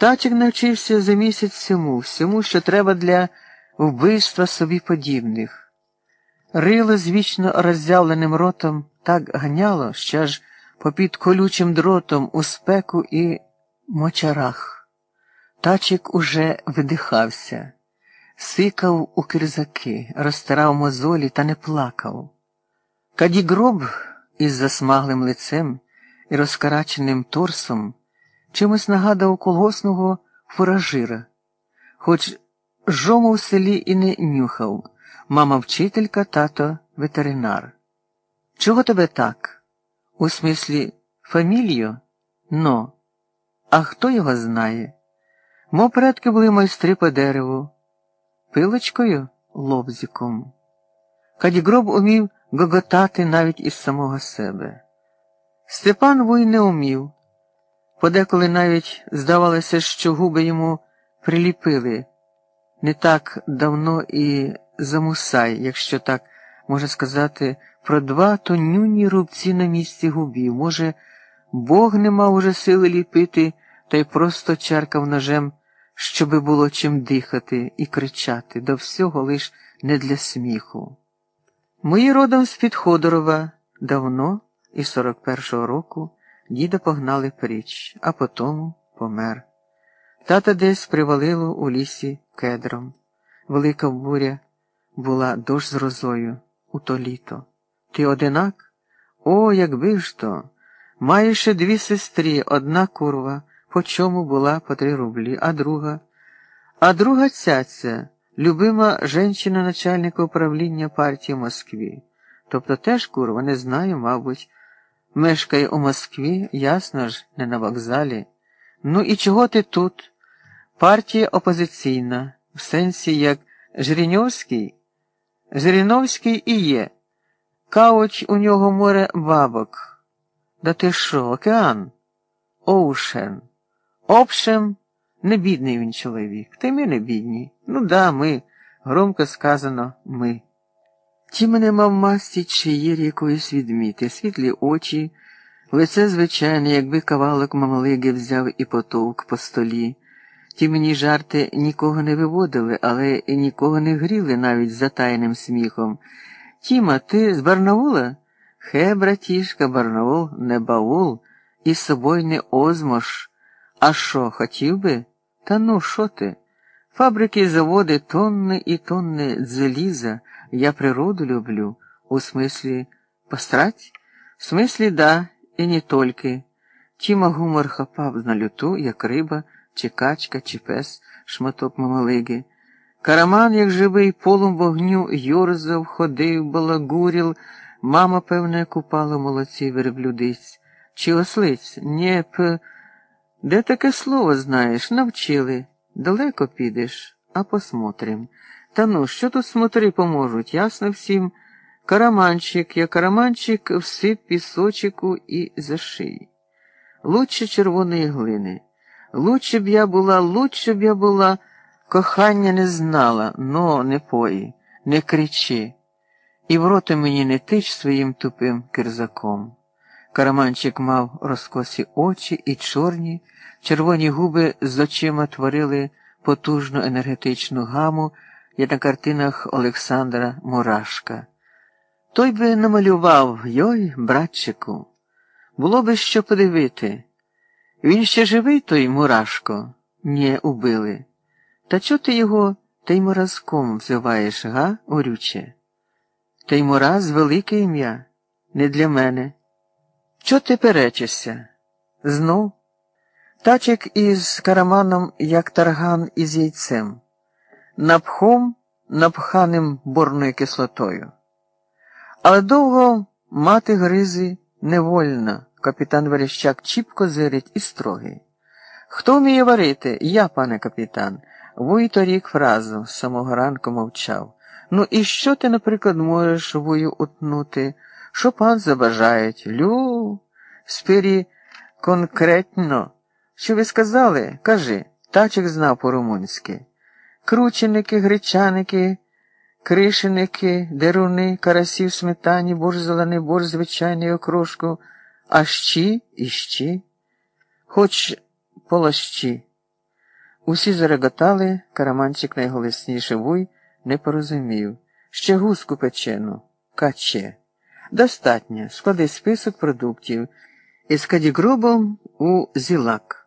Тачик навчився за місяць всьому, всьому, що треба для вбивства собі подібних. Рило з вічно роззявленим ротом так ганяло, що аж попід колючим дротом у спеку і мочарах. Тачик уже видихався, сикав у кирзаки, розтирав мозолі та не плакав. Кадігроб із засмаглим лицем і розкараченим торсом чимось нагадав колгосного фуражира, хоч жому в селі і не нюхав, мама вчителька, тато ветеринар. Чого тебе так? У смислі фамілію? Но. А хто його знає? Мо предки були майстри по дереву, пилочкою лобзиком. Кадігроб умів гоготати навіть із самого себе. Степан вой не умів. Подеколи навіть здавалося, що губи йому приліпили не так давно і замусай, якщо так можна сказати, про два тонюні рубці на місці губів. Може, Бог не мав уже сили ліпити, та й просто чаркав ножем, щоби було чим дихати і кричати, до всього лиш не для сміху. Мої родом з під Ходорова давно, із 41-го року, діда погнали пріч, а потому помер. Тата десь привалило у лісі кедром. Велика буря була дощ з розою у то літо. Ти одинак? О, якби ж то. Маєш ще дві сестрі, одна курва, по чому була по три рублі, а друга. А друга цяця, любима жінка начальника управління партії Москві. Тобто теж курва, не знаю, мабуть. Мешкає у Москві, ясно ж, не на вокзалі. Ну і чого ти тут? Партія опозиційна, в сенсі як Жиріньовський. Жириновський і є. Кауч у нього море бабок. Да ти що, океан? Оушен. Общем, не бідний він чоловік. Та й ми не бідні. Ну да, ми. Громко сказано ми. Ті мене мав масті чиїр якоїсь відміти, світлі очі, лице звичайне, якби кавалок мамалиги взяв і потовк по столі. Ті мені жарти нікого не виводили, але нікого не гріли навіть за тайним сміхом. Тіма, ти з Барнаула? Хе, братішка, Барнаул не баул, і з собою не озмош. А що, хотів би? Та ну, що ти? Фабрики заводи, тонни і тонни заліза. Я природу люблю. У смислі пострать? В смислі, да, і не тільки. Тіма гумор хапав на люту, як риба, чи качка, чи пес, шматок мамалиги. Караман, як живий полум вогню, йорзав, ходив, балагурів. Мама, певне, купала молодці верблюдиць. Чи ослиць? Нє п. Де таке слово знаєш? Навчили. Далеко підеш, а посмотрим. Та ну, що тут смотри поможуть, ясно всім. Караманчик, я караманчик, всип пісочику і заший. Лучше червоної глини. Лучше б я була, лучше б я була, кохання не знала, но не пої, не кричи. І в роти мені не тич своїм тупим кирзаком. Караманчик мав розкосі очі і чорні, червоні губи з очима творили потужну енергетичну гаму, як на картинах Олександра Мурашка. Той би намалював йой, братчику. Було би що подивити. Він ще живий, той Мурашко? Нє, убили. Та чого ти його Теймуразком взиваєш, га, орюче? Теймураз велике ім'я, не для мене. Чого ти перечишся? Знов? Тачик із караманом, як тарган із яйцем, напхом, напханим борною кислотою. Але довго мати гризи не вольна. Капітан Верещак чіпко зирить і строгий. Хто вміє варити? Я, пане капітан. Вуй рік фразу з самого ранку мовчав. Ну, і що ти, наприклад, можеш вою утнути? Що пан забажають? Лю, спирі конкретно. Що ви сказали? Кажи, тачик знав по-румунськи. Крученики, гречаники, кришеники, деруни, карасів, сметані, борщ зелений, борщ звичайний окрошку, а щі і щі, хоч полощі. Усі зареготали, караманчик найголосніше вуй не порозумів. Ще гуску печену, каче. Достатньо. Склади список продуктів із кадігробом у зілак.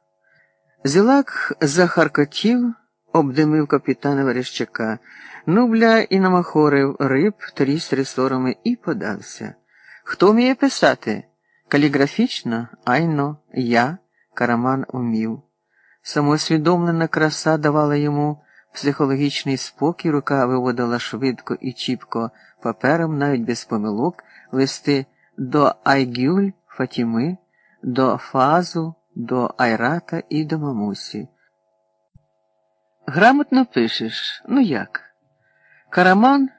Зілак захаркотів, обдимив капітана Верещака, нубля і намахорив риб тріс ресорами і подався. Хто вміє писати? Каліграфічно, айно, я, караман умів. Самоусвідомлена краса давала йому психологічний спокій, рука виводила швидко і чіпко папером, навіть без помилок, листи до Айгюль, Фатіми, до Фазу, до Айрата і до мамусі. Грамотно пишеш, ну як? Караман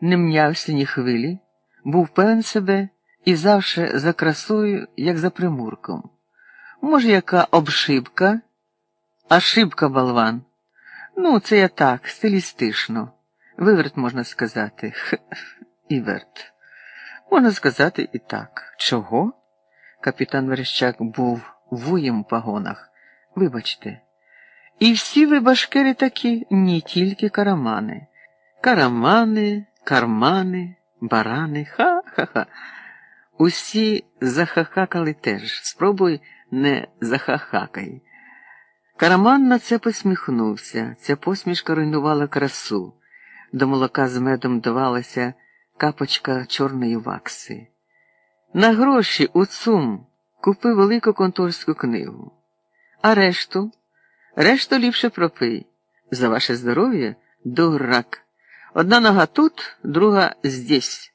не мнявся ні хвилі, був певен себе і завше за красою, як за примурком. Може, яка обшибка, а шибка болван. Ну, це я так, стилістично. Виверт можна сказати, х і верт. Можна сказати і так. Чого? Капітан Верещак був вуєм у погонах. Вибачте. І всі ви башкири такі, не тільки карамани. Карамани, кармани, барани, ха-ха-ха. Усі захахакали теж. Спробуй не захахакай. Караман на це посміхнувся. Ця посмішка руйнувала красу. До молока з медом давалася капочка чорної вакси. На гроші у цум купи велику конторську книгу. А решту, решту ліпше пропий. За ваше здоров'я дурак. Одна нога тут, друга здесь.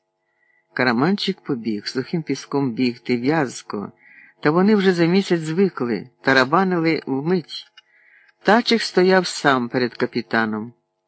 Караманчик побіг, сухим піском бігти, в'язко, та вони вже за місяць звикли, тарабанили вмить. Тачик стояв сам перед капітаном.